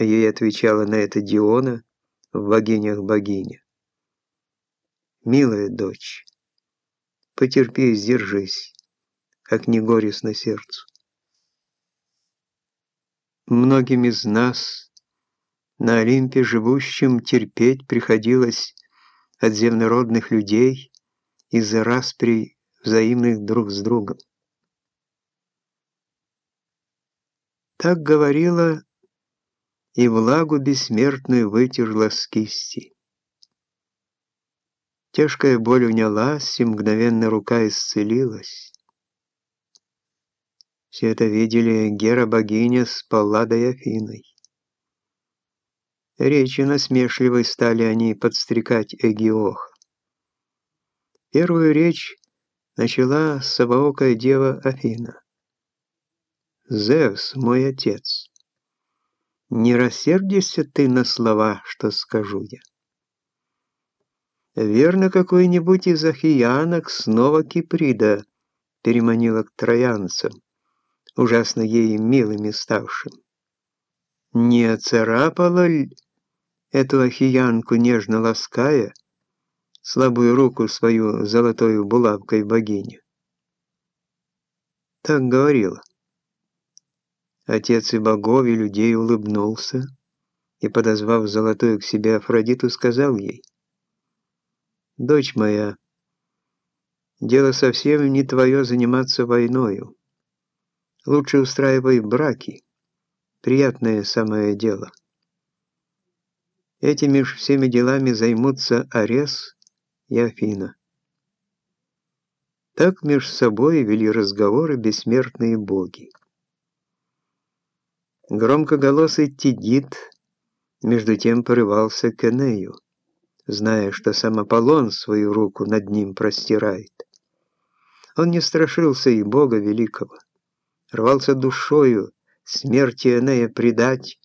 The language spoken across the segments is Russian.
Ей отвечала на это Диона в богинях богиня. «Милая дочь, потерпи и сдержись, как не горестно сердцу. Многим из нас на Олимпе живущим терпеть приходилось от земнородных людей из-за распри взаимных друг с другом. Так говорила и влагу бессмертную вытерла с кисти. Тяжкая боль унялась, и мгновенно рука исцелилась. Все это видели Гера-богиня с Палладой Афиной. Речи насмешливой стали они подстрекать Эгиоха. Первую речь начала собоокая дева Афина. «Зевс, мой отец, не рассердишься ты на слова, что скажу я?» Верно, какой-нибудь из ахиянок снова Киприда переманила к троянцам, ужасно ей милыми ставшим. Не оцарапала ль эту ахиянку, нежно лаская, слабую руку свою золотою булавкой богиню? Так говорила. Отец и богов, и людей улыбнулся и, подозвав золотую к себе Афродиту, сказал ей, «Дочь моя, дело совсем не твое заниматься войною. Лучше устраивай браки, приятное самое дело. Этими ж всеми делами займутся Арес и Афина». Так меж собой вели разговоры бессмертные боги. Громкоголосый Тидит между тем порывался к Энею зная, что сам Аполлон свою руку над ним простирает. Он не страшился и Бога Великого, рвался душою смерти Энея предать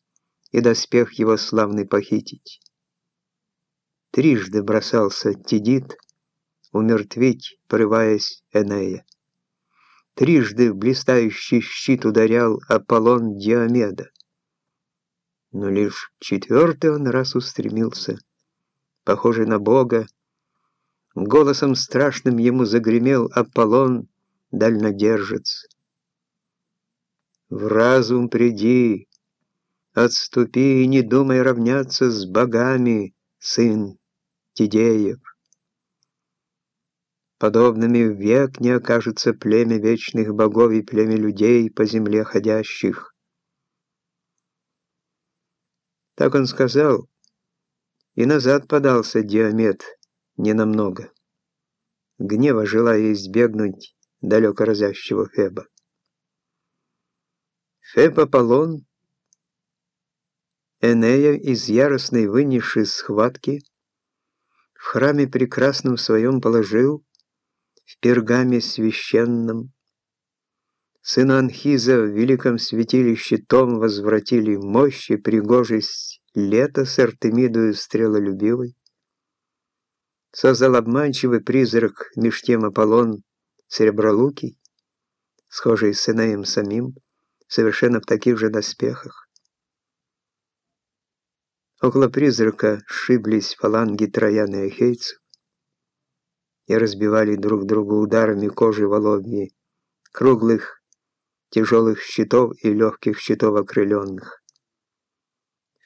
и доспех его славный похитить. Трижды бросался Тидит умертвить, порываясь Энея. Трижды в блистающий щит ударял Аполлон Диомеда. Но лишь четвертый он раз устремился — похожий на Бога. Голосом страшным ему загремел Аполлон, дальнодержец. В разум приди, отступи и не думай равняться с богами, сын Тидеев. Подобными век не окажется племя вечных богов и племя людей по земле ходящих. Так он сказал, и назад подался Диомед ненамного, гнева желая избегнуть далеко разящего Феба. Феб Аполлон, Энея из яростной вынесшей схватки, в храме прекрасном своем положил, в пергаме священном, Сына Анхиза в великом святилище том возвратили мощь и пригожесть лето с Артемидою стрелолюбивой, создал обманчивый призрак меж тем Аполлон Серебролукий, схожий с Инеем самим, совершенно в таких же доспехах. Около призрака сшиблись фаланги Трояна и Ахейцев и разбивали друг друга ударами кожи воловьи, круглых, тяжелых щитов и легких щитов окрыленных.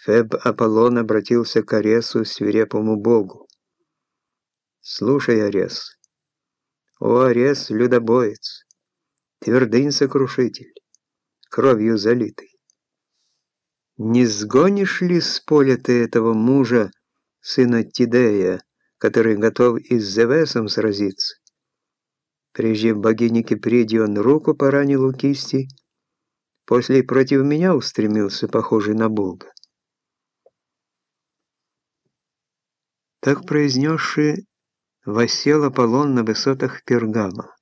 Феб Аполлон обратился к Аресу, свирепому богу. «Слушай, Арес, о, Арес, людобоец, твердынь-сокрушитель, кровью залитый, не сгонишь ли с поля ты этого мужа, сына Тидея, который готов и с Зевесом сразиться?» Прежде богине Киприде он руку поранил у кисти, после против меня устремился, похожий на бога. Так произнесший, восел Аполлон на высотах Пергама.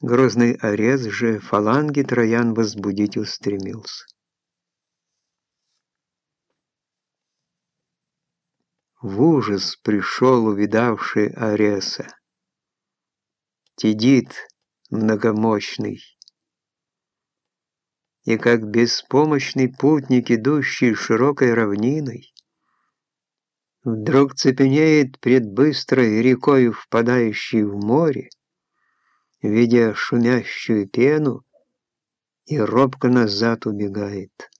Грозный Арес же фаланги троян возбудить устремился. В ужас пришел увидавший Ареса. Тидит многомощный. и как беспомощный путник, идущий широкой равниной, вдруг цепенеет пред быстрой рекой, впадающей в море, видя шумящую пену, и робко назад убегает.